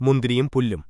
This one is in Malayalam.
മുന്തിരിയും പുല്ലും.